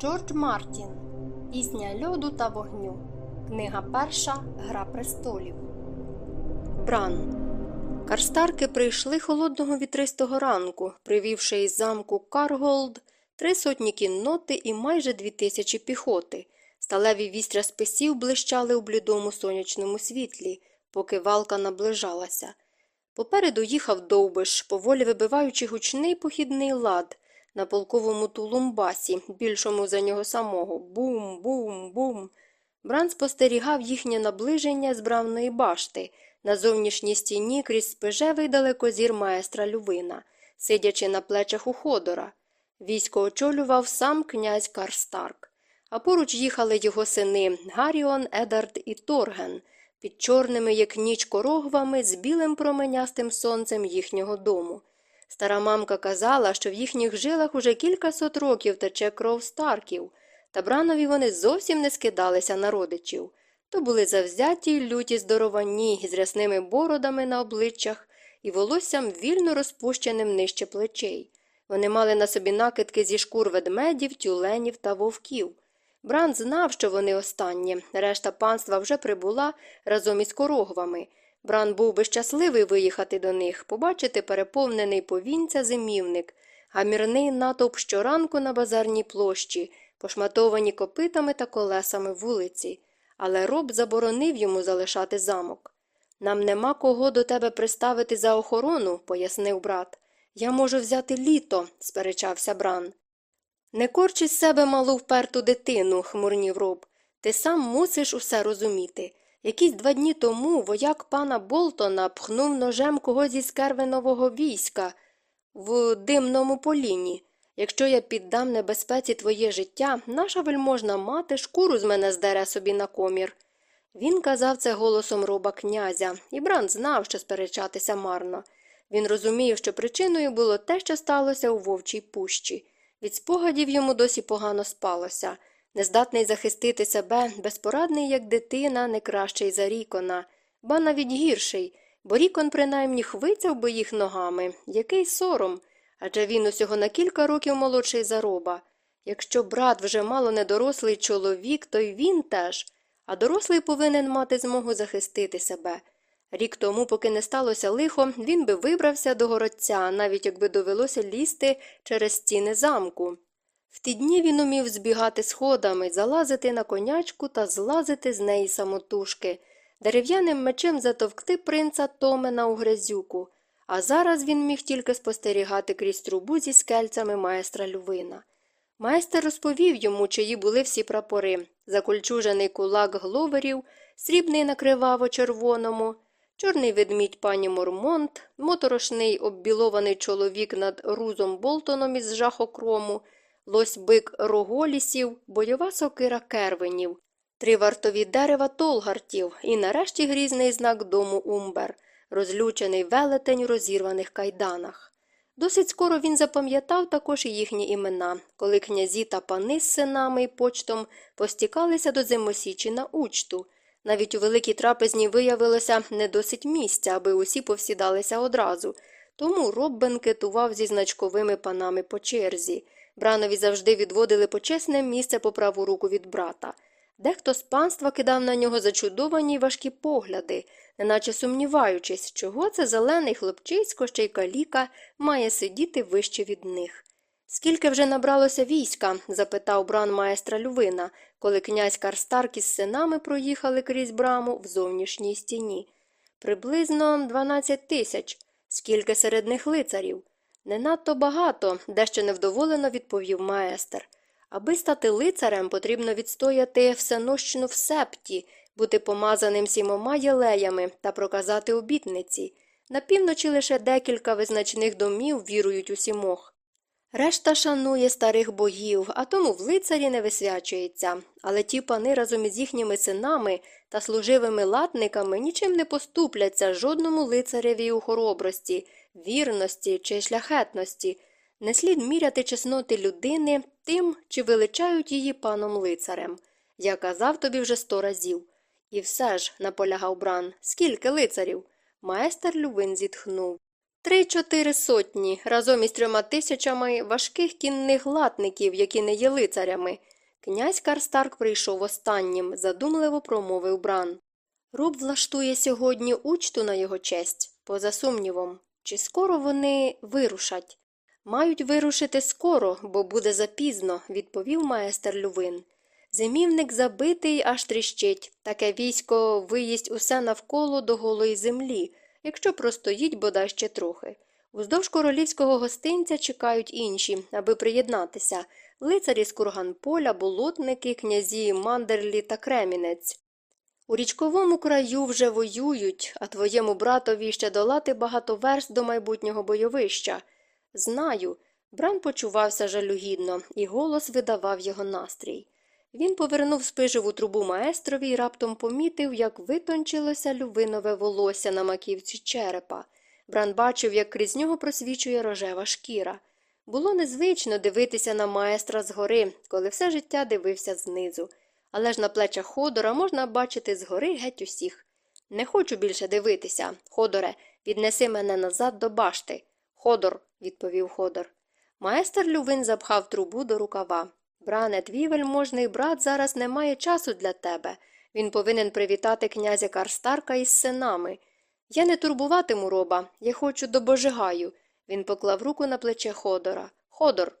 Джордж Мартін Пісня льоду та вогню. Книга перша Гра престолів. Бран. Карстарки прийшли холодного вітристого ранку, привівши із замку Карголд три сотні кінноти і майже дві тисячі піхоти. Сталеві вістря списів блищали у блідому сонячному світлі, поки валка наближалася. Попереду їхав довбиш, поволі вибиваючи гучний похідний лад на полковому тулумбасі, більшому за нього самого. Бум, бум, бум. Бран спостерігав їхнє наближення з бравної башти, на зовнішній стіні крізь спежевий далекозір маестра Лювина, сидячи на плечах у ходора. Військо очолював сам князь Карстарк, а поруч їхали його сини Гаріон, Едард і Торген, під чорними, як ніч корогвами, з білим променястим сонцем їхнього дому. Стара мамка казала, що в їхніх жилах уже кількасот років тече кров старків, та бранові вони зовсім не скидалися на родичів. То були завзяті люті здоровані, з рясними бородами на обличчях і волоссям вільно розпущеним нижче плечей. Вони мали на собі накидки зі шкур ведмедів, тюленів та вовків. Бран знав, що вони останні, решта панства вже прибула разом із корогвами. Бран був би щасливий виїхати до них, побачити переповнений повінця зимівник, гамірний натовп щоранку на базарній площі, пошматовані копитами та колесами вулиці. Але роб заборонив йому залишати замок. Нам нема кого до тебе приставити за охорону, пояснив брат. Я можу взяти літо, сперечався Бран. Не корч із себе малу вперту дитину, хмурнів роб. Ти сам мусиш усе розуміти. Якісь два дні тому вояк пана Болтона пхнув ножем когось із кервенового війська в димному поліні. Якщо я піддам небезпеці твоє життя, наша вельможна мати шкуру з мене здере собі на комір. Він казав це голосом роба князя, і Бран знав, що сперечатися марно. Він розумів, що причиною було те, що сталося у вовчій пущі. Від спогадів йому досі погано спалося. Нездатний захистити себе, безпорадний, як дитина, не кращий за рікона, ба навіть гірший, бо рікон принаймні хвицяв би їх ногами. Який сором. Адже він усього на кілька років молодший за роба. Якщо брат вже мало недорослий чоловік, то й він теж, а дорослий повинен мати змогу захистити себе. Рік тому, поки не сталося лихо, він би вибрався до городця, навіть якби довелося лізти через стіни замку. В ті дні він умів збігати сходами, залазити на конячку та злазити з неї самотужки, дерев'яним мечем затовкти принца Томена у грязюку, а зараз він міг тільки спостерігати крізь трубу зі скельцями майстра Лювина. Майстер розповів йому, чиї були всі прапори закольчужений кулак гловерів, срібний на криваво-червоному, чорний ведмідь пані Мормонт, моторошний оббілований чоловік над Рузом Болтоном із жахокрому, лось бик роголісів, бойова сокира кервенів, три вартові дерева толгартів і нарешті грізний знак дому Умбер, розлючений велетень у розірваних кайданах. Досить скоро він запам'ятав також і їхні імена, коли князі та пани з синами і почтом постікалися до зимосічі на учту. Навіть у великій трапезні виявилося не досить місця, аби усі повсідалися одразу, тому роб бенкетував зі значковими панами по черзі. Бранові завжди відводили почесне місце по праву руку від брата. Дехто з панства кидав на нього зачудовані й важкі погляди, неначе сумніваючись, чого це зелений хлопчисько ще й каліка має сидіти вище від них. Скільки вже набралося війська? запитав бран маестра Лювина, коли князь Карстарк із синами проїхали крізь браму в зовнішній стіні. Приблизно дванадцять тисяч. Скільки серед них лицарів? Не надто багато, дещо невдоволено відповів маестер. Аби стати лицарем, потрібно відстояти всенощну в септі, бути помазаним сімома єлеями та проказати обітниці. На півночі лише декілька визначних домів вірують у сімох. Решта шанує старих богів, а тому в лицарі не висвячується, але ті пани разом із їхніми синами та служивими латниками нічим не поступляться жодному лицареві у хоробрості, вірності чи шляхетності. Не слід міряти чесноти людини тим, чи величають її паном лицарем. Я казав тобі вже сто разів. І все ж, наполягав Бран, скільки лицарів? Майстер Лювин зітхнув. Три-чотири сотні разом із трьома тисячами важких кінних латників, які не є лицарями. Князь Карстарк прийшов останнім, задумливо промовив Бран. Руб влаштує сьогодні учту на його честь, поза сумнівом. Чи скоро вони вирушать? Мають вирушити скоро, бо буде запізно, відповів маестер Лювин. Зимівник забитий, аж тріщить. Таке військо виїсть усе навколо до голої землі, якщо простоїть бодай ще трохи. Уздовж королівського гостинця чекають інші, аби приєднатися лицарі з Курганполя, болотники, князі Мандерлі та Кремінець. У річковому краю вже воюють, а твоєму братові ще долати багато верст до майбутнього бойовища. Знаю. Бран почувався жалюгідно, і голос видавав його настрій. Він повернув спижеву трубу маестрові і раптом помітив, як витончилося лювинове волосся на маківці черепа. Бран бачив, як крізь нього просвічує рожева шкіра. Було незвично дивитися на маестра згори, коли все життя дивився знизу. Але ж на плечах Ходора можна бачити згори геть усіх. Не хочу більше дивитися. Ходоре, віднеси мене назад до башти. Ходор, відповів Ходор. Маестер Лювин запхав трубу до рукава. Бране, твій вельможний брат зараз не має часу для тебе. Він повинен привітати князя Карстарка із синами. Я не турбуватиму роба, я хочу до Божигаю. Він поклав руку на плече Ходора. Ходор.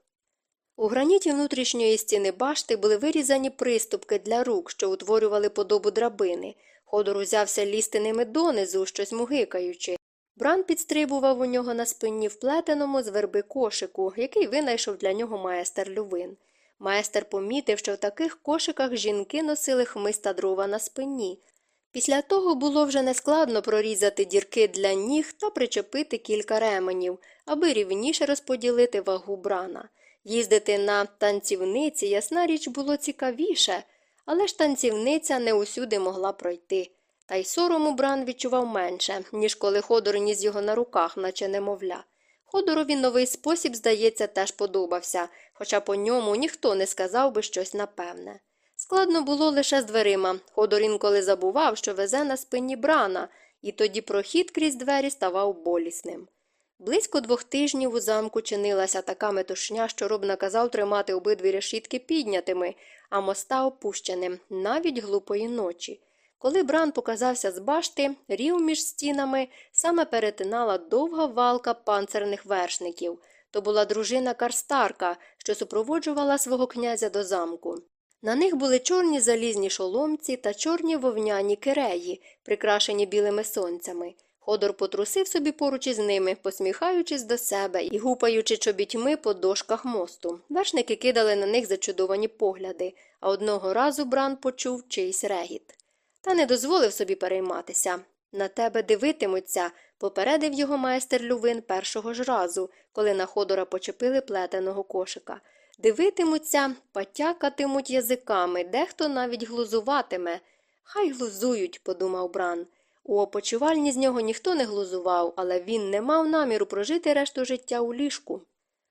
У граніті внутрішньої стіни башти були вирізані приступки для рук, що утворювали подобу драбини. Ходор узявся лізти ними донизу, щось мугикаючи. Бран підстрибував у нього на спині вплетеному з верби кошику, який винайшов для нього майстер Лювин. Майстер помітив, що в таких кошиках жінки носили хмиста дрова на спині. Після того було вже нескладно прорізати дірки для ніг та причепити кілька ременів, аби рівніше розподілити вагу брана. Їздити на танцівниці, ясна річ, було цікавіше, але ж танцівниця не усюди могла пройти. Та й сорому бран відчував менше, ніж коли Ходор ніс його на руках, наче немовля. Ходорові новий спосіб, здається, теж подобався, хоча по ньому ніхто не сказав би щось напевне. Складно було лише з дверима. Ходор інколи забував, що везе на спині брана, і тоді прохід крізь двері ставав болісним. Близько двох тижнів у замку чинилася така метушня, що роб наказав тримати обидві решітки піднятими, а моста опущеним, навіть глупої ночі. Коли Бран показався з башти, рів між стінами саме перетинала довга валка панцерних вершників. То була дружина Карстарка, що супроводжувала свого князя до замку. На них були чорні залізні шоломці та чорні вовняні киреї, прикрашені білими сонцями. Ходор потрусив собі поруч із ними, посміхаючись до себе і гупаючи чобітьми по дошках мосту. Вершники кидали на них зачудовані погляди, а одного разу Бран почув чийсь регіт. Та не дозволив собі перейматися. На тебе дивитимуться, попередив його майстер Лювин першого ж разу, коли на Ходора почепили плетеного кошика. Дивитимуться, потякатимуть язиками, дехто навіть глузуватиме. Хай глузують, подумав Бран. У опочивальні з нього ніхто не глузував, але він не мав наміру прожити решту життя у ліжку.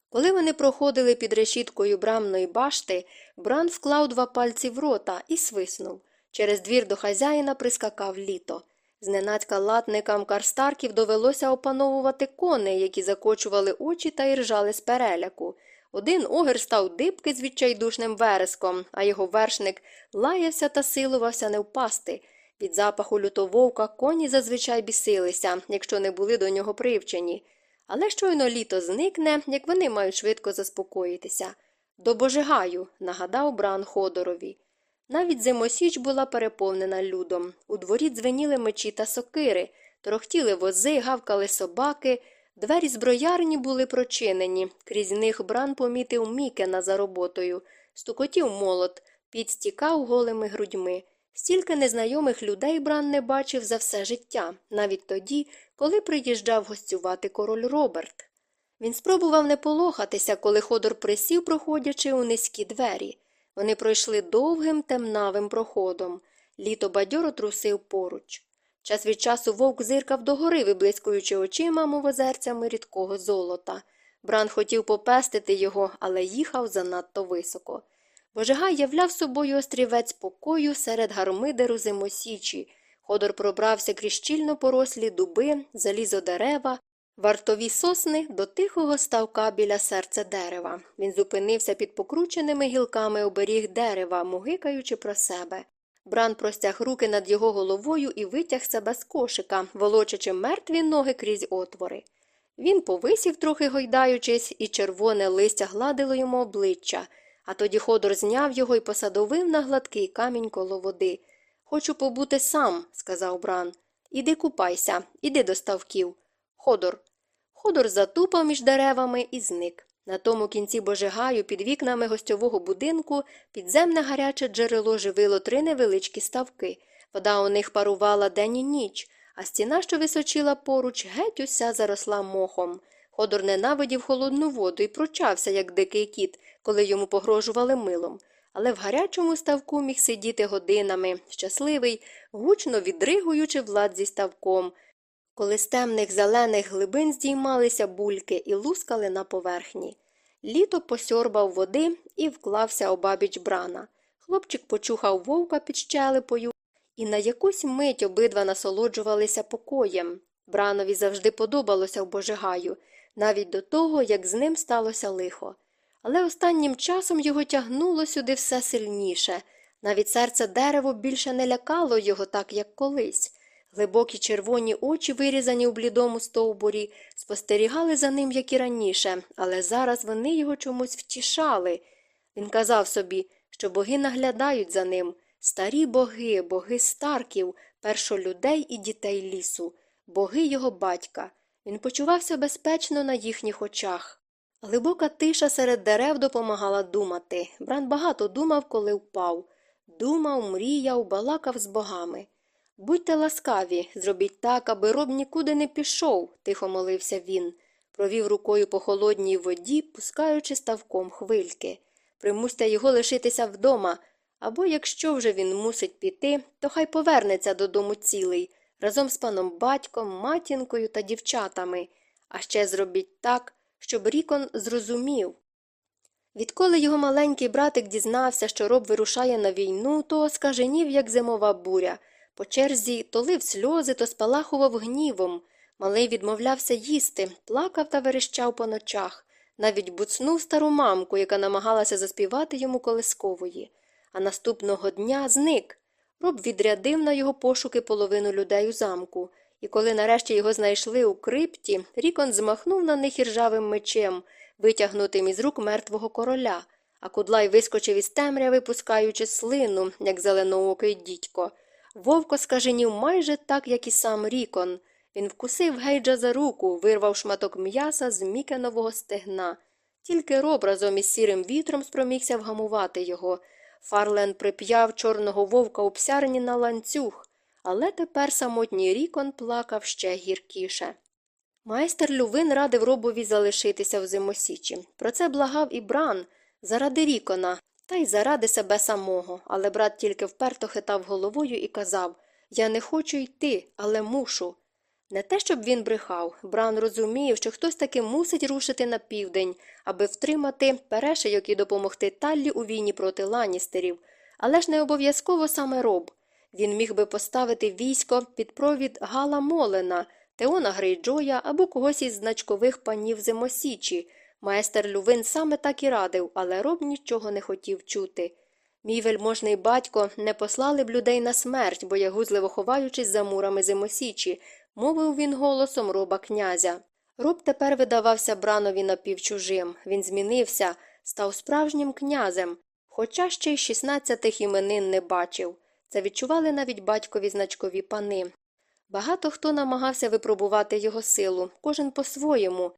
Коли вони проходили під решіткою брамної башти, Бран вклав два пальці в рота і свиснув. Через двір до хазяїна прискакав літо. Зненацька латникам карстарків довелося опановувати коней, які закочували очі та іржали з переляку. Один огір став дибки з відчайдушним вереском, а його вершник лаявся та силувався не впасти. Від запаху лютововка коні зазвичай бісилися, якщо не були до нього привчені. Але щойно літо зникне, як вони мають швидко заспокоїтися. До Божигаю, нагадав Бран Ходорові. Навіть зимосіч була переповнена людом. У дворі дзвеніли мечі та сокири, трохтіли вози, гавкали собаки. Двері зброярні були прочинені, крізь них бран помітив Мікена за роботою, стукотів молот, підстікав голими грудьми. Стільки незнайомих людей Бран не бачив за все життя, навіть тоді, коли приїжджав гостювати король Роберт. Він спробував не полохатися, коли ходор присів, проходячи у низькі двері. Вони пройшли довгим темнавим проходом. Літо бадьоро трусив поруч. Час від часу вовк зиркав догори, виблискуючи очима, мов озерцями рідкого золота. Бран хотів попестити його, але їхав занадто високо. Божигай являв собою острівець покою серед гармидеру зимосічі. Ходор пробрався крізь щільно порослі дуби, залізодерева, Вартові сосни до тихого ставка біля серця дерева. Він зупинився під покрученими гілками оберіг дерева, мугикаючи про себе. Бран простяг руки над його головою і витяг себе з кошика, волочачи мертві ноги крізь отвори. Він повисів, трохи гойдаючись, і червоне листя гладило йому обличчя, а тоді ходор зняв його і посадовив на гладкий камінь коло води. Хочу побути сам, сказав Бран. Іди купайся, іди до ставків. Ходор. Ходор затупав між деревами і зник. На тому кінці божигаю під вікнами гостьового будинку підземне гаряче джерело живило три невеличкі ставки. Вода у них парувала день і ніч, а стіна, що височила поруч, геть уся заросла мохом. Ходор ненавидів холодну воду і прочався, як дикий кіт, коли йому погрожували милом. Але в гарячому ставку міг сидіти годинами, щасливий, гучно відригуючи влад зі ставком, коли з темних зелених глибин здіймалися бульки і лускали на поверхні. Літо посьорбав води і вклався обабіч брана. Хлопчик почухав вовка під щелепою, і на якусь мить обидва насолоджувалися покоєм. Бранові завжди подобалося в божигаю, навіть до того, як з ним сталося лихо. Але останнім часом його тягнуло сюди все сильніше. Навіть серце дерево більше не лякало його так, як колись. Глибокі червоні очі, вирізані у блідому стовбурі, спостерігали за ним, як і раніше, але зараз вони його чомусь втішали. Він казав собі, що боги наглядають за ним старі боги, боги старків, першолюдей і дітей лісу, боги його батька. Він почувався безпечно на їхніх очах. Глибока тиша серед дерев допомагала думати. Бран багато думав, коли впав. Думав, мріяв, балакав з богами. Будьте ласкаві, зробіть так, аби роб нікуди не пішов, тихо молився він. Провів рукою по холодній воді, пускаючи ставком хвильки. Примусьте його лишитися вдома, або якщо вже він мусить піти, то хай повернеться додому цілий, разом з паном батьком, матінкою та дівчатами. А ще зробіть так, щоб Рікон зрозумів. Відколи його маленький братик дізнався, що роб вирушає на війну, то скаженів, як зимова буря. По черзі то лив сльози, то спалахував гнівом. Малий відмовлявся їсти, плакав та верещав по ночах, навіть буцнув стару мамку, яка намагалася заспівати йому колискової. А наступного дня зник. Роб відрядив на його пошуки половину людей у замку, і коли нарешті його знайшли у крипті, Рікон змахнув на них іржавим мечем, витягнутим із рук мертвого короля, а кудлай вискочив із темряви, пускаючи слину, як зеленоокий дідько. Вовко скаженів майже так, як і сам Рікон. Він вкусив Гейджа за руку, вирвав шматок м'яса з мікенового стегна. Тільки Роб разом із сірим вітром спромігся вгамувати його. Фарлен прип'яв чорного вовка у псярні на ланцюг, але тепер самотній Рікон плакав ще гіркіше. Майстер Лювин радив робові залишитися в зимосічі. Про це благав і Бран заради Рікона, та й заради себе самого, але брат тільки вперто хитав головою і казав Я не хочу йти, але мушу. Не те, щоб він брехав, Бран розумів, що хтось таки мусить рушити на південь, аби втримати перешийок і допомогти Таллі у війні проти ланістерів, але ж не обов'язково саме роб. Він міг би поставити військо під провід Гала Молена, Теона Грейджоя або когось із значкових панів зимосічі. Майстер Лювин саме так і радив, але роб нічого не хотів чути. Мій вельможний батько не послали б людей на смерть, боягузливо ховаючись за мурами зимосічі, мовив він голосом роба князя. Роб тепер видавався бранові напівчужим. Він змінився, став справжнім князем, хоча ще й шістнадцятих іменин не бачив. Це відчували навіть батькові значкові пани. Багато хто намагався випробувати його силу, кожен по-своєму.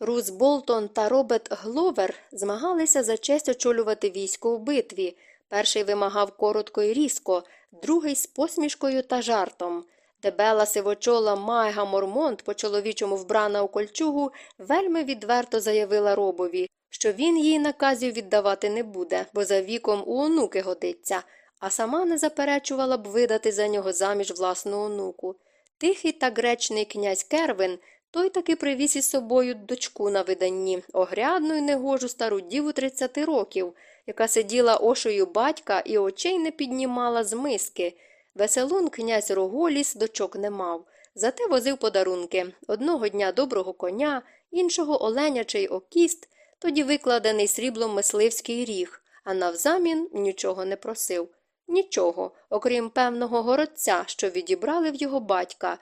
Рус Болтон та Роберт Гловер змагалися за честь очолювати військо у битві. Перший вимагав коротко і різко, другий з посмішкою та жартом. Дебела сивочола Майга Мормонт, по чоловічому вбрана у кольчугу, вельми відверто заявила робові, що він їй наказів віддавати не буде, бо за віком у онуки годиться, а сама не заперечувала б видати за нього заміж власну онуку. Тихий та гречний князь Кервин той таки привіз із собою дочку на виданні, огрядну й негожу стару діву 30 років, яка сиділа ошою батька і очей не піднімала з миски. Веселун князь Роголіс дочок не мав. Зате возив подарунки одного дня доброго коня, іншого оленячий окіст, тоді викладений сріблом мисливський ріг, а навзамін нічого не просив. Нічого, окрім певного городця, що відібрали в його батька,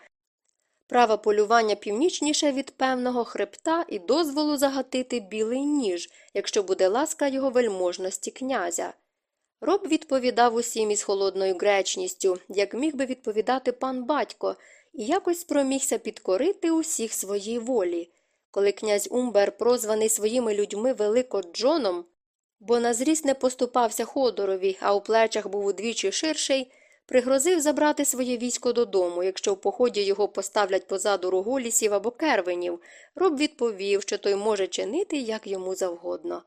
права полювання північніше від певного хребта і дозволу загатити білий ніж, якщо буде ласка його вельможності князя. Роб відповідав усім із холодною гречністю, як міг би відповідати пан батько, і якось спромігся підкорити усіх своїй волі. Коли князь Умбер, прозваний своїми людьми велико Джоном, бо на зріст не поступався Ходорові, а у плечах був удвічі ширший, пригрозив забрати своє військо додому, якщо в поході його поставлять позаду роголісів або кервенів, роб відповів, що той може чинити як йому завгодно.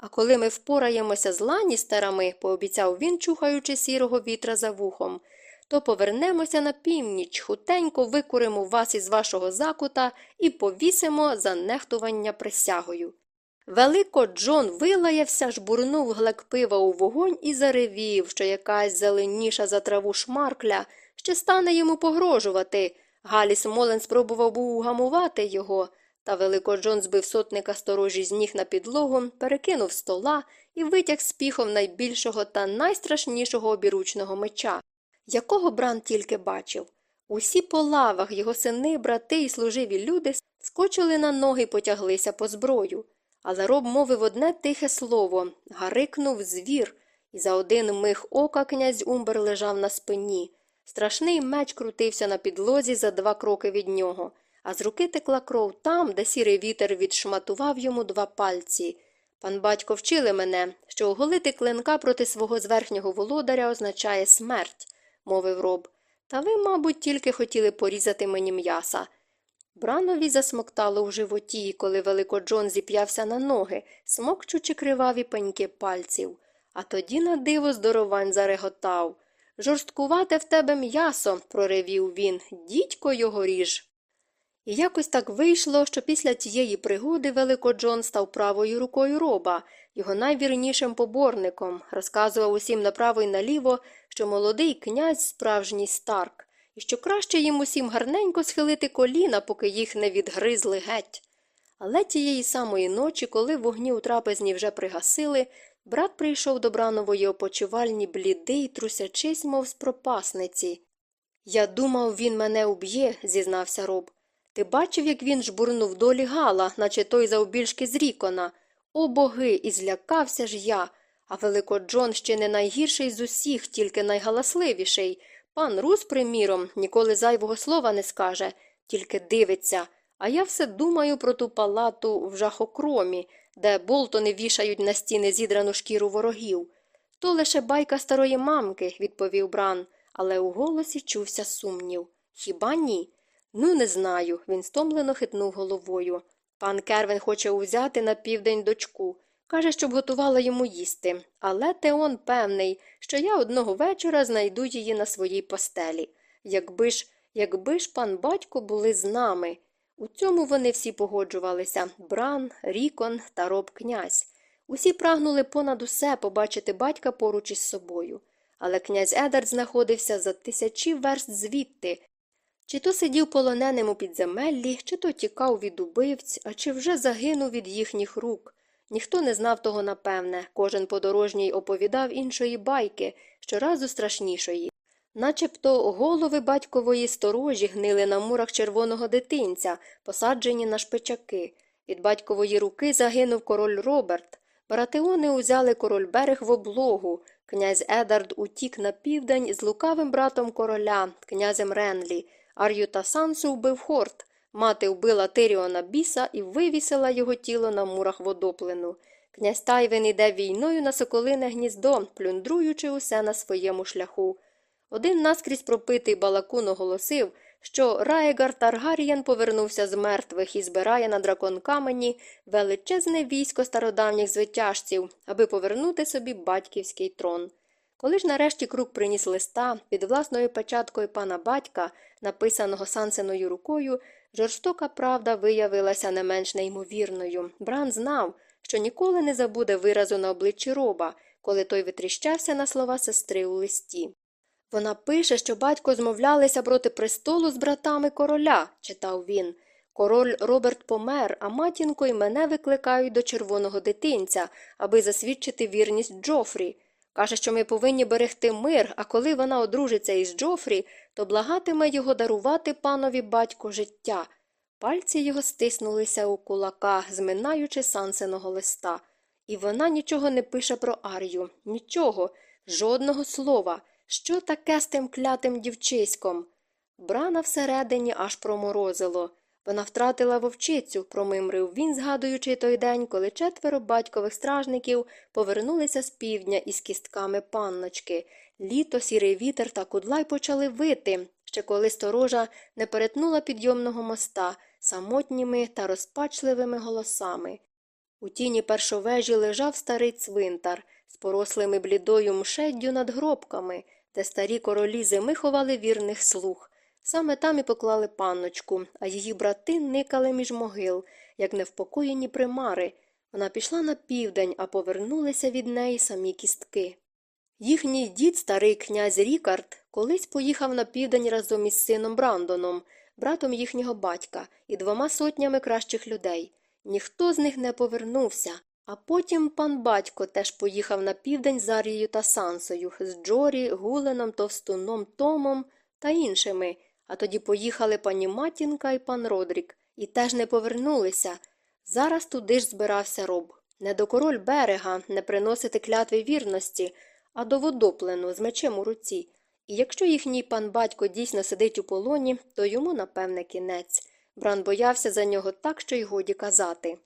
А коли ми впораємося з ланістерами, пообіцяв він, чухаючи сірого вітра за вухом, то повернемося на північ, хутенько викуримо вас із вашого закута і повісимо за нехтування присягою. Велико Джон вилаявся, жбурнув глек пива у вогонь і заревів, що якась зеленіша за траву шмаркля ще стане йому погрожувати. Галіс Молен спробував був угамувати його, та велико Джон збив сотника сторожі з ніг на підлогу, перекинув стола і витяг з піхом найбільшого та найстрашнішого обіручного меча, якого Бран тільки бачив. Усі по лавах його сини, брати і служиві люди скочили на ноги й потяглися по зброю. Але роб мовив одне тихе слово гарикнув звір, і за один миг ока князь Умбер лежав на спині. Страшний меч крутився на підлозі за два кроки від нього, а з руки текла кров там, де сірий вітер відшматував йому два пальці. Пан батько вчили мене, що оголити клинка проти свого зверхнього володаря означає смерть, мовив роб. Та ви, мабуть, тільки хотіли порізати мені м'яса. Бранові засмоктало в животі, коли велико Джон зіп'явся на ноги, смокчучи криваві пеньки пальців. А тоді на диво здоровань зареготав. Жорсткувате в тебе м'ясо, проривів він, дідько його ріж. І якось так вийшло, що після тієї пригоди Велико Джон став правою рукою роба, його найвірнішим поборником, розказував усім направо й наліво, що молодий князь справжній старк і що краще їм усім гарненько схилити коліна, поки їх не відгризли геть. Але тієї самої ночі, коли вогні у трапезні вже пригасили, брат прийшов до бранової опочивальні блідий, трусячись, мов з пропасниці. Я думав, він мене уб'є, зізнався роб. Ти бачив, як він жбурнув долі гала, наче той завбільшки з рікона. О боги, і злякався ж я. А велико ще не найгірший з усіх, тільки найгаласливіший. Пан Рус, приміром, ніколи зайвого слова не скаже, тільки дивиться. А я все думаю про ту палату в жахокромі, де болтони вішають на стіни зідрану шкіру ворогів. То лише байка старої мамки, відповів Бран, але у голосі чувся сумнів. Хіба ні? Ну, не знаю. Він стомлено хитнув головою. Пан Кервен хоче узяти на південь дочку. Каже, щоб готувала йому їсти, але Теон певний, що я одного вечора знайду її на своїй постелі. Якби ж, якби ж пан батько були з нами. У цьому вони всі погоджувалися Бран, Рікон та роб князь. Усі прагнули понад усе побачити батька поруч із собою. Але князь Едард знаходився за тисячі верст звідти. Чи то сидів полоненим у підземеллі, чи то тікав від убивць, а чи вже загинув від їхніх рук. Ніхто не знав того напевне, кожен подорожній оповідав іншої байки, щоразу страшнішої. Начебто голови батькової сторожі гнили на мурах червоного дитинця, посаджені на шпичаки. Від батькової руки загинув король Роберт. Баратеони узяли король берег в облогу. Князь Едард утік на південь з лукавим братом короля, князем Ренлі. Ар'ю та Сансу вбив хорт. Мати вбила Тиріона біса і вивісила його тіло на мурах водоплину. Князь Тайвин іде війною на соколине гніздо, плюндруючи усе на своєму шляху. Один наскрізь пропитий балакун оголосив, що Раєгар Таргарієн повернувся з мертвих і збирає на дракон камені величезне військо стародавніх звитяжців, аби повернути собі батьківський трон. Коли ж нарешті крук приніс листа під власною печаткою пана батька, написаного Сансеною рукою, жорстока правда виявилася не менш неймовірною. Бран знав, що ніколи не забуде виразу на обличчі роба, коли той витріщався на слова сестри у листі. Вона пише, що батько змовлялися проти престолу з братами короля, читав він. Король Роберт помер, а матінко і мене викликають до червоного дитинця, аби засвідчити вірність Джофрі. Каже, що ми повинні берегти мир, а коли вона одружиться із Джофрі, то благатиме його дарувати панові батько життя. Пальці його стиснулися у кулака, зминаючи сансеного листа. І вона нічого не пише про Ар'ю, нічого, жодного слова. Що таке з тим клятим дівчиськом? Брана всередині аж проморозило. Вона втратила вовчицю, промимрив він, згадуючи той день, коли четверо батькових стражників повернулися з півдня із кістками панночки. Літо, сірий вітер та кудлай почали вити, ще коли сторожа не перетнула підйомного моста самотніми та розпачливими голосами. У тіні першовежі лежав старий цвинтар з порослими блідою мшеддю над гробками, де старі королі зими ховали вірних слуг. Саме там і поклали панночку, а її брати никали між могил, як невпокоєні примари. Вона пішла на південь, а повернулися від неї самі кістки. Їхній дід, старий князь Рікард, колись поїхав на південь разом із сином Брандоном, братом їхнього батька, і двома сотнями кращих людей. Ніхто з них не повернувся. А потім пан батько теж поїхав на південь з Арією та Сансою, з Джорі, Гуленом, Товстуном, Томом та іншими. А тоді поїхали пані Матінка і пан Родрік, і теж не повернулися. Зараз туди ж збирався роб. Не до король берега, не приносити клятви вірності, а до водоплену з мечем у руці. І якщо їхній пан батько дійсно сидить у полоні, то йому, напевне, кінець. Бран боявся за нього так, що й годі казати.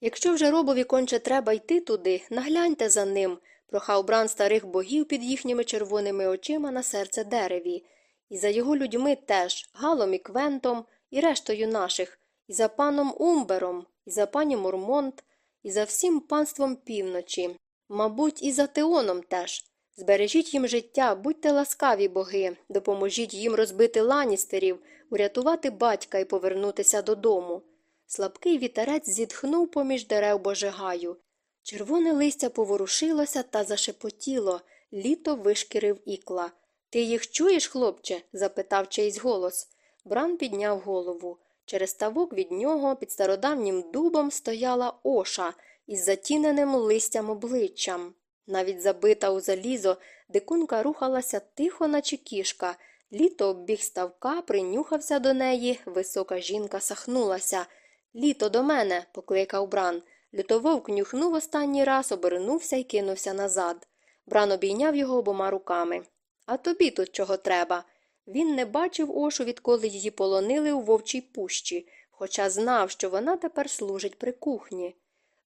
Якщо вже робові конче треба йти туди, нагляньте за ним, прохав бран старих богів під їхніми червоними очима на серце дереві, і за його людьми теж, Галом і Квентом, і рештою наших, і за паном Умбером, і за пані Мурмонт, і за всім панством півночі, мабуть, і за Теоном теж. Збережіть їм життя, будьте ласкаві боги, допоможіть їм розбити ланістерів, урятувати батька і повернутися додому. Слабкий вітерець зітхнув поміж дерев божигаю. Червоне листя поворушилося та зашепотіло, літо вишкірив ікла. Ти їх чуєш, хлопче? запитав чийсь голос. Бран підняв голову. Через ставок від нього під стародавнім дубом стояла оша із затіненим листям обличчям. Навіть забита у залізо, дикунка рухалася тихо, наче кішка. Літо оббіг ставка, принюхався до неї, висока жінка сахнулася. Літо до мене, покликав Бран. Лютововк нюхнув останній раз, обернувся і кинувся назад. Бран обійняв його обома руками. А тобі тут чого треба? Він не бачив ошу, відколи її полонили у вовчій пущі, хоча знав, що вона тепер служить при кухні.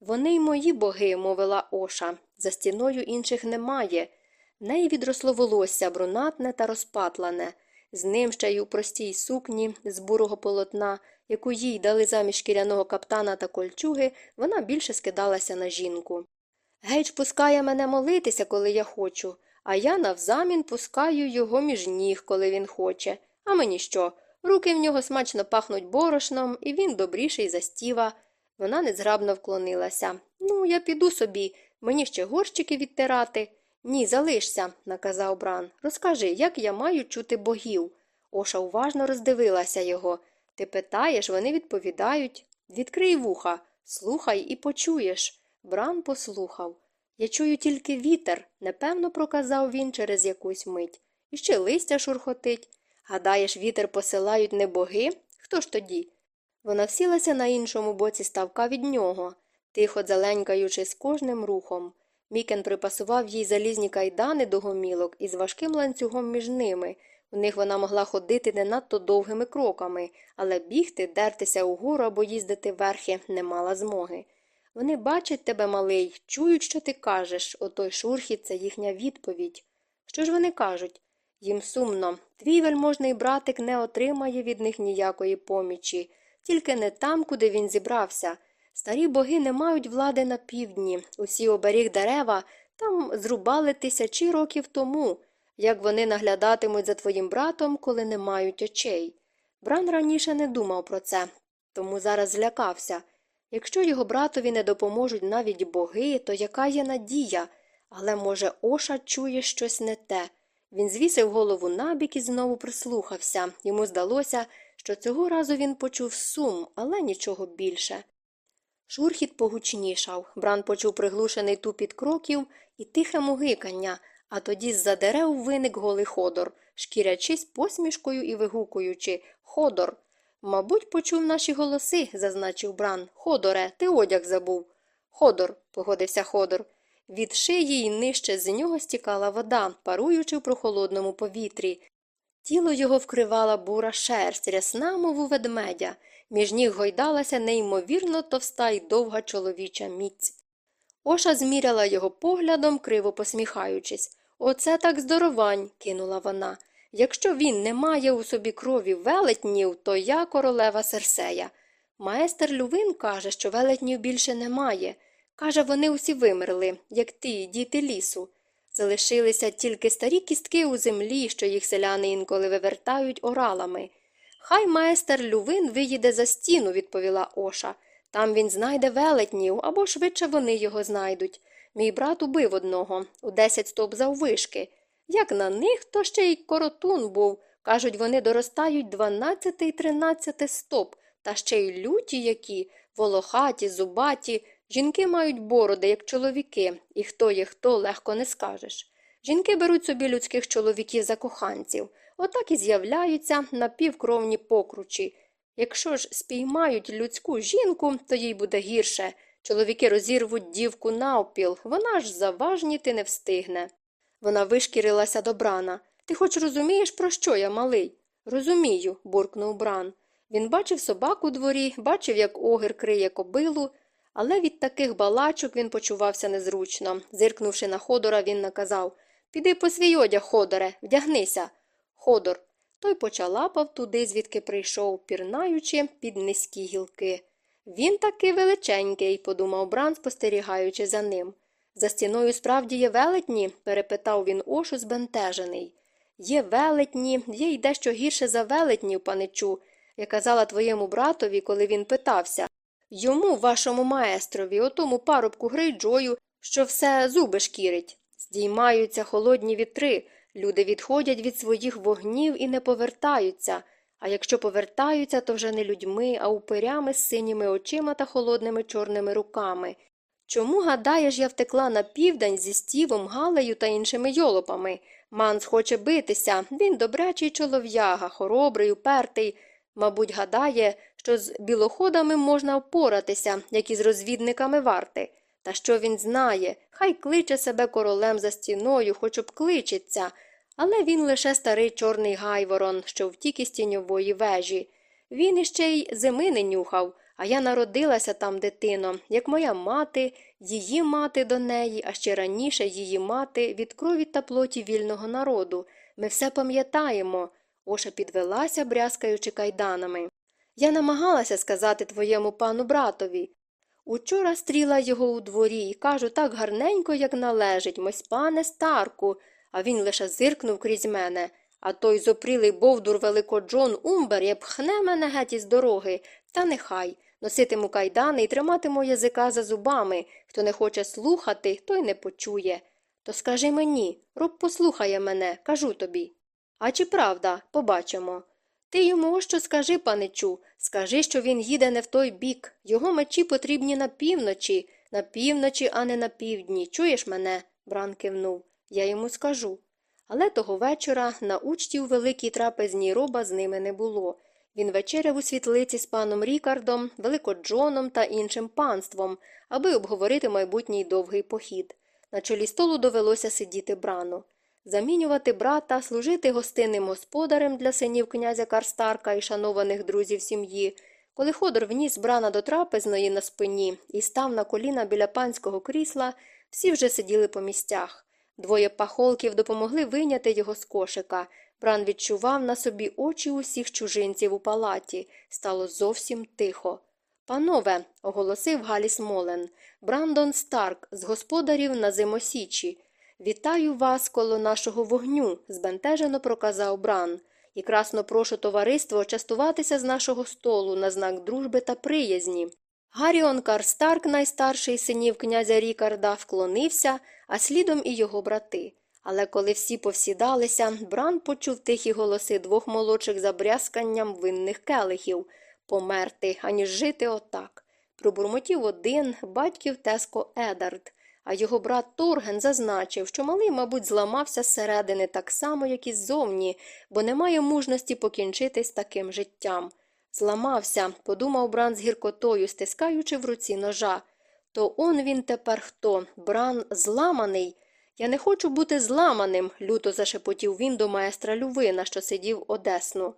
Вони й мої боги, мовила Оша. За стіною інших немає. В неї відросло волосся брунатне та розпатлане. З ним ще й у простій сукні з бурого полотна, яку їй дали заміж шкіряного каптана та кольчуги, вона більше скидалася на жінку. Гейдж пускає мене молитися, коли я хочу, а я навзамін пускаю його між ніг, коли він хоче. А мені що? Руки в нього смачно пахнуть борошном, і він добріший за стіва. Вона незграбно вклонилася. Ну, я піду собі, мені ще горщики відтирати. Ні, залишся, наказав Бран. Розкажи, як я маю чути богів. Оша уважно роздивилася його. Ти питаєш, вони відповідають. Відкрий вуха, слухай і почуєш. Бран послухав. Я чую тільки вітер, непевно проказав він через якусь мить. І ще листя шурхотить. Гадаєш, вітер посилають не боги? Хто ж тоді? Вона всілася на іншому боці ставка від нього, тихо дзеленькаючи з кожним рухом. Мікен припасував їй залізні кайдани до гомілок із важким ланцюгом між ними. У них вона могла ходити не надто довгими кроками, але бігти, дертися угору або їздити верхи не мала змоги. Вони бачать тебе, малий, чують, що ти кажеш, отой шурхіт це їхня відповідь. Що ж вони кажуть? Їм сумно. Твій вельможний братик не отримає від них ніякої помічі, тільки не там, куди він зібрався. Старі боги не мають влади на півдні, усі оберіг дерева там зрубали тисячі років тому, як вони наглядатимуть за твоїм братом, коли не мають очей. Бран раніше не думав про це, тому зараз злякався. Якщо його братові не допоможуть навіть боги, то яка є надія? Але, може, Оша чує щось не те. Він звісив голову набік і знову прислухався. Йому здалося, що цього разу він почув сум, але нічого більше. Шурхіт погучнішав. Бран почув приглушений тупіт кроків і тихе мугикання, а тоді з-за дерев виник голий ходор, шкірячись посмішкою і вигукуючи Ходор. Мабуть, почув наші голоси, зазначив Бран. Ходоре, ти одяг забув. Ходор, погодився Ходор. Від шиї й нижче з нього стікала вода, паруючи в прохолодному повітрі. Тіло його вкривала бура шерсть, рясна, мов у ведмедя. Між ніг гойдалася неймовірно товста й довга чоловіча міць. Оша зміряла його поглядом, криво посміхаючись. Оце так здоровань, кинула вона. Якщо він не має у собі крові велетнів, то я королева Серсея. Маестер Лювин каже, що велетнів більше немає. Каже, вони усі вимерли, як ті, діти лісу. Залишилися тільки старі кістки у землі, що їх селяни інколи вивертають оралами. Хай майстер Лювин виїде за стіну, відповіла Оша. Там він знайде велетнів, або швидше вони його знайдуть. Мій брат убив одного, у десять стоп заввишки. Як на них, то ще й коротун був. Кажуть, вони доростають дванадцяти й тринадцяти стоп, та ще й люті які, волохаті, зубаті. Жінки мають бороди, як чоловіки, і хто є хто, легко не скажеш. Жінки беруть собі людських чоловіків за коханців, отак і з'являються напівкровні покручі. Якщо ж спіймають людську жінку, то їй буде гірше. Чоловіки розірвуть дівку навпіл, вона ж заважніти не встигне. Вона вишкірилася до брана. Ти хоч розумієш, про що я малий? Розумію, буркнув бран. Він бачив собаку у дворі, бачив, як огір криє кобилу, але від таких балачок він почувався незручно. Зиркнувши на ходора, він наказав Піди по свій одяг, ходоре, вдягнися. Ходор. Той почалапав туди, звідки прийшов, пірнаючи під низькі гілки. Він таки величенький, подумав Бран, спостерігаючи за ним. За стіною справді є велетні? перепитав він ошу збентежений. Є велетні, є й дещо гірше за велетнів, паничу. Я казала твоєму братові, коли він питався. Йому, вашому маестрові, отому парубку Грейджою, що все зуби шкірить. Здіймаються холодні вітри, люди відходять від своїх вогнів і не повертаються, а якщо повертаються, то вже не людьми, а упирями з синіми очима та холодними чорними руками. Чому, гадаєш, я втекла на південь зі стівом, Галею та іншими йолопами? Манс хоче битися, він добрячий чолов'яга, хоробрий, упертий. Мабуть, гадає, що з білоходами можна впоратися, як і з розвідниками варти. Та що він знає, хай кличе себе королем за стіною, хоч обкличеться, але він лише старий чорний гайворон, що втік із тіньової вежі. Він іще й зими не нюхав, а я народилася там дитино, як моя мати, її мати до неї, а ще раніше її мати від крові та плоті вільного народу. Ми все пам'ятаємо. Оша підвелася, брязкаючи кайданами. Я намагалася сказати твоєму пану братові. Учора стріла його у дворі і кажу так гарненько, як належить, мось пане старку, а він лише зиркнув крізь мене. А той зопрілий бовдур великоджон Умбер я пхне мене геть із дороги, та нехай. Носитиму кайдани і триматиму язика за зубами. Хто не хоче слухати, той не почує. То скажи мені, роб послухає мене, кажу тобі. А чи правда, побачимо. Ти йому що скажи, паничу, скажи, що він їде не в той бік. Його мечі потрібні на півночі, на півночі, а не на півдні. Чуєш мене? Бран кивнув. Я йому скажу. Але того вечора на учті у великій трапезній роба з ними не було. Він вечеряв у світлиці з паном Рікардом, великоджоном та іншим панством, аби обговорити майбутній довгий похід. На чолі столу довелося сидіти брану. Замінювати брата, служити гостинним господарем для синів князя Карстарка і шанованих друзів сім'ї. Коли ходор вніс брана до трапезної на спині і став на коліна біля панського крісла, всі вже сиділи по місцях. Двоє пахолків допомогли вийняти його з кошика. Бран відчував на собі очі усіх чужинців у палаті. Стало зовсім тихо. Панове, оголосив Галіс Молен, Брандон Старк з господарів на зимосічі. Вітаю вас коло нашого вогню, збентежено проказав Бран. І красно прошу товариство частуватися з нашого столу на знак дружби та приязні. Гаріон Карстарк, найстарший синів князя Рікарда, вклонився, а слідом і його брати. Але коли всі повсідалися, Бран почув тихі голоси двох молодших за брязканням винних келихів померти, аніж жити отак. Пробурмотів один батьків теско Едард, а його брат Торген зазначив, що малий, мабуть, зламався зсередини так само, як і ззовні, бо не має мужності покінчити з таким життям. Зламався, подумав Бран з гіркотою, стискаючи в руці ножа. То он він тепер хто? Бран зламаний. Я не хочу бути зламаним, люто зашепотів він до маестра Лювина, що сидів одесну.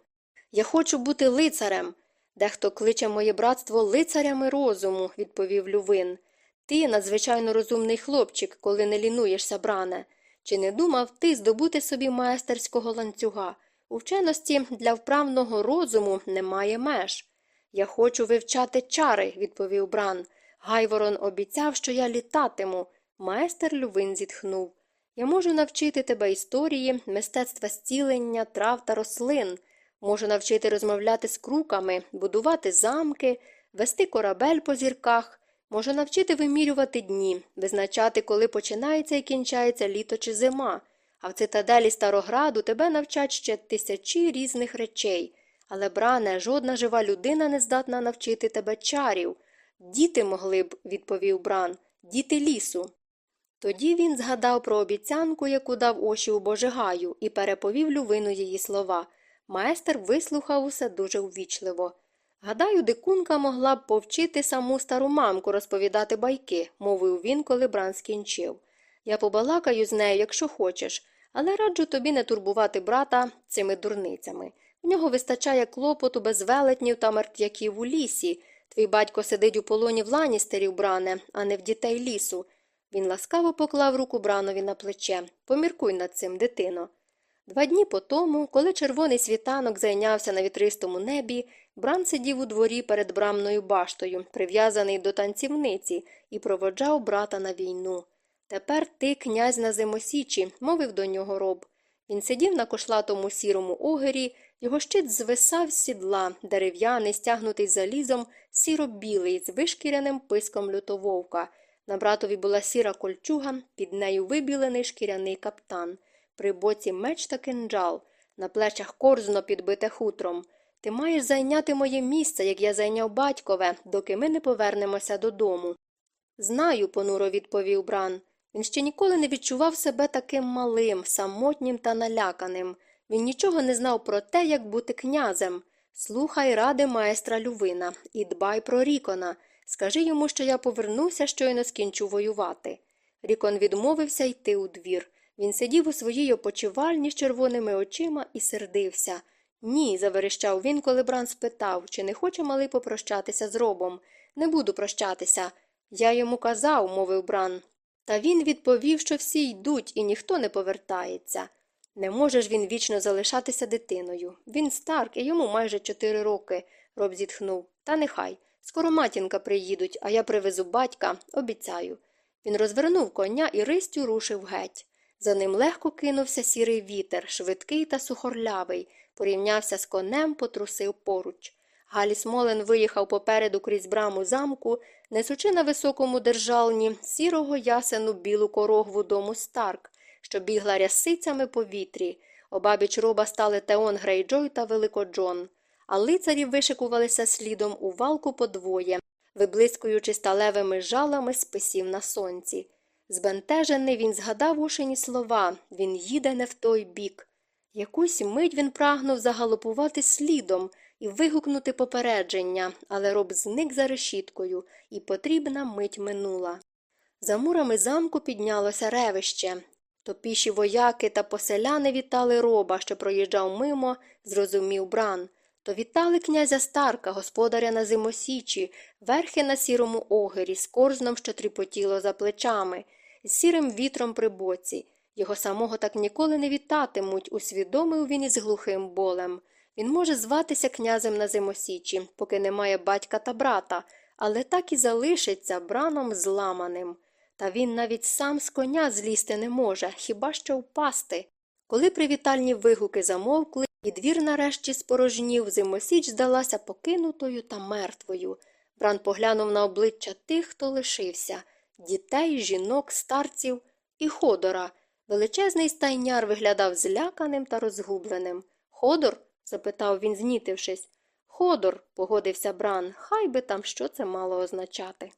Я хочу бути лицарем. Дехто кличе моє братство лицарями розуму, відповів Лювин. Ти надзвичайно розумний хлопчик, коли не лінуєшся, бране. Чи не думав ти здобути собі майстерського ланцюга? У вченості для вправного розуму немає меж. Я хочу вивчати чари, відповів Бран. Гайворон обіцяв, що я літатиму. Майстер Лювин зітхнув. Я можу навчити тебе історії, мистецтва зцілення, трав та рослин. Можу навчити розмовляти з круками, будувати замки, вести корабель по зірках, можу навчити вимірювати дні, визначати, коли починається і кінчається літо чи зима. А в цитаделі Старограду тебе навчать ще тисячі різних речей. Але, бране, жодна жива людина не здатна навчити тебе чарів. Діти могли б, відповів Бран, діти лісу. Тоді він згадав про обіцянку, яку дав очі у Божигаю, і переповів Лювину її слова. Майстер вислухав усе дуже ввічливо. Гадаю, дикунка могла б повчити саму стару мамку розповідати байки, мовив він, коли Бран скінчив. Я побалакаю з нею, якщо хочеш, але раджу тобі не турбувати брата цими дурницями. В нього вистачає клопоту без велетнів та мертвяків у лісі. Твій батько сидить у полоні в ланістерів, бране, а не в дітей лісу. Він ласкаво поклав руку бранові на плече. Поміркуй над цим, дитино. Два дні по тому, коли червоний світанок зайнявся на вітристому небі, Бран сидів у дворі перед брамною баштою, прив'язаний до танцівниці, і проводжав брата на війну. Тепер ти, князь на зимосічі, мовив до нього роб. Він сидів на кошлатому сірому огері, його щит звисав з сідла, дерев'яний, стягнутий залізом, сіро-білий, з вишкіряним писком лютововка. На братові була сіра кольчуга, під нею вибілений шкіряний каптан, при боці меч та кинджал, на плечах корзно підбите хутром. Ти маєш зайняти моє місце, як я зайняв батькове, доки ми не повернемося додому. Знаю, понуро відповів Бран. Він ще ніколи не відчував себе таким малим, самотнім та наляканим. Він нічого не знав про те, як бути князем. Слухай ради майстра Лювина і дбай про Рікона. Скажи йому, що я повернуся, щойно скінчу воювати. Рікон відмовився йти у двір. Він сидів у своїй опочивальні з червоними очима і сердився. Ні, заверещав він, коли Бран спитав, чи не хоче малий попрощатися з робом. Не буду прощатися. Я йому казав, мовив Бран. Та він відповів, що всі йдуть і ніхто не повертається. Не може ж він вічно залишатися дитиною. Він старк і йому майже чотири роки, роб зітхнув. Та нехай. Скоро матінка приїдуть, а я привезу батька, обіцяю. Він розвернув коня і ристю рушив геть. За ним легко кинувся сірий вітер, швидкий та сухорлявий, порівнявся з конем, потрусив поруч. Галі Смолен виїхав попереду крізь браму замку, несучи на високому держалні сірого ясену білу корогву дому Старк, що бігла рясицями по вітрі. Обабіч роба стали Теон Грейджой та Великоджон, а лицарі вишикувалися слідом у валку подвоє, виблискуючи сталевими жалами списів на сонці. Збентежений він згадав ушені слова він їде не в той бік. Якусь мить він прагнув загалопувати слідом і вигукнути попередження, але роб зник за решіткою, і потрібна мить минула. За мурами замку піднялося ревище. Топіші вояки та поселяни вітали роба, що проїжджав мимо, зрозумів бран. То вітали князя Старка, господаря на зимосічі, верхи на сірому огері, з корзном, що тріпотіло за плечами, з сірим вітром при боці. Його самого так ніколи не вітатимуть, усвідомив він із глухим болем. Він може зватися князем на зимосічі, поки немає батька та брата, але так і залишиться браном зламаним. Та він навіть сам з коня злізти не може, хіба що впасти. Коли привітальні вигуки замовкли, і двір нарешті спорожнів, зимосіч здалася покинутою та мертвою. Бран поглянув на обличчя тих, хто лишився дітей, жінок, старців і ходора. Величезний стайняр виглядав зляканим та розгубленим. Ходор? запитав він, знітившись. Ходор, погодився Бран, хай би там що це мало означати.